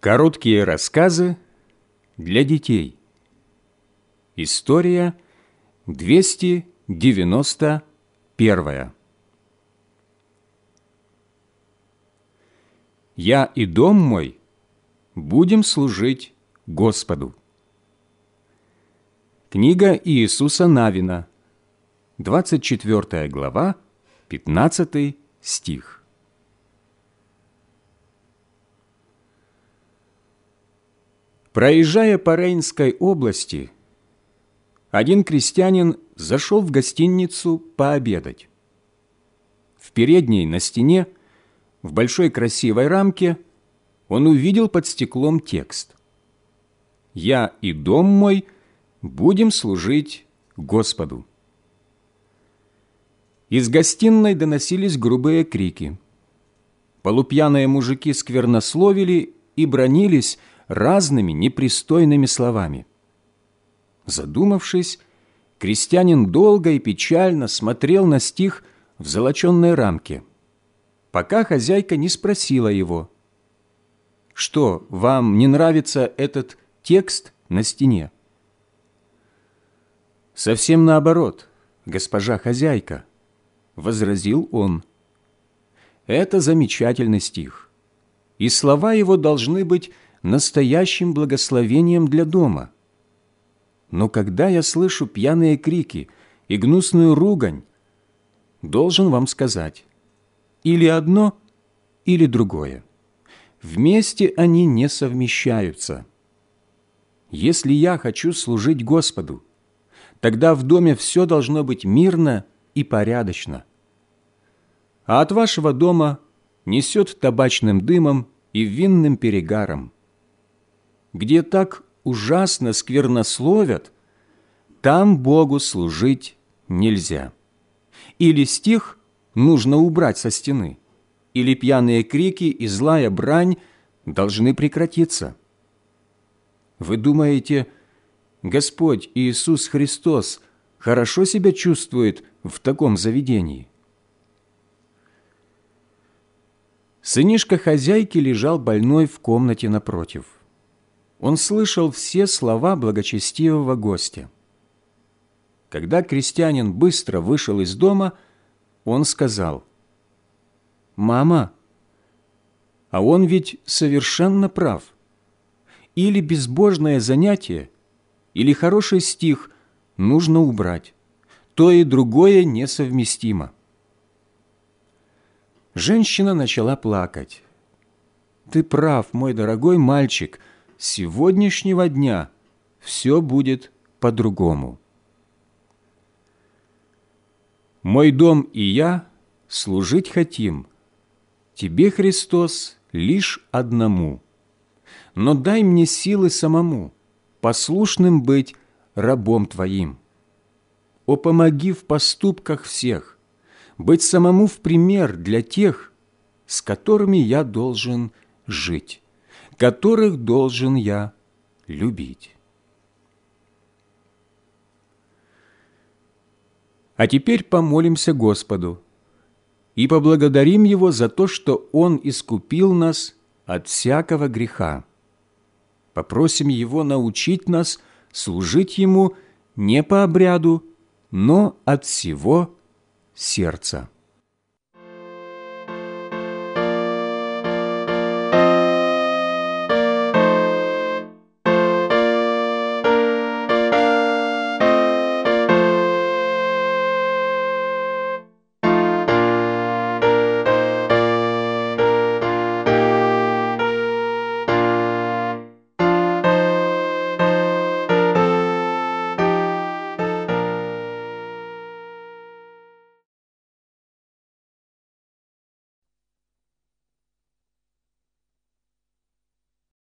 Короткие рассказы для детей. История 291. Я и дом мой будем служить Господу. Книга Иисуса Навина, 24 глава, 15 стих. Проезжая по Рейнской области, один крестьянин зашел в гостиницу пообедать. В передней на стене, в большой красивой рамке, он увидел под стеклом текст «Я и дом мой будем служить Господу». Из гостиной доносились грубые крики. Полупьяные мужики сквернословили и бронились, разными непристойными словами. Задумавшись, крестьянин долго и печально смотрел на стих в золоченной рамке, пока хозяйка не спросила его, «Что, вам не нравится этот текст на стене?» «Совсем наоборот, госпожа хозяйка», — возразил он. «Это замечательный стих, и слова его должны быть настоящим благословением для дома. Но когда я слышу пьяные крики и гнусную ругань, должен вам сказать, или одно, или другое. Вместе они не совмещаются. Если я хочу служить Господу, тогда в доме все должно быть мирно и порядочно. А от вашего дома несет табачным дымом и винным перегаром где так ужасно сквернословят, там Богу служить нельзя. Или стих нужно убрать со стены, или пьяные крики и злая брань должны прекратиться. Вы думаете, Господь Иисус Христос хорошо себя чувствует в таком заведении? Сынишка хозяйки лежал больной в комнате напротив – он слышал все слова благочестивого гостя. Когда крестьянин быстро вышел из дома, он сказал, «Мама, а он ведь совершенно прав. Или безбожное занятие, или хороший стих нужно убрать. То и другое несовместимо». Женщина начала плакать. «Ты прав, мой дорогой мальчик», сегодняшнего дня все будет по-другому. Мой дом и я служить хотим. Тебе, Христос, лишь одному. Но дай мне силы самому, послушным быть рабом Твоим. О, помоги в поступках всех, быть самому в пример для тех, с которыми я должен жить которых должен я любить. А теперь помолимся Господу и поблагодарим Его за то, что Он искупил нас от всякого греха. Попросим Его научить нас служить Ему не по обряду, но от всего сердца.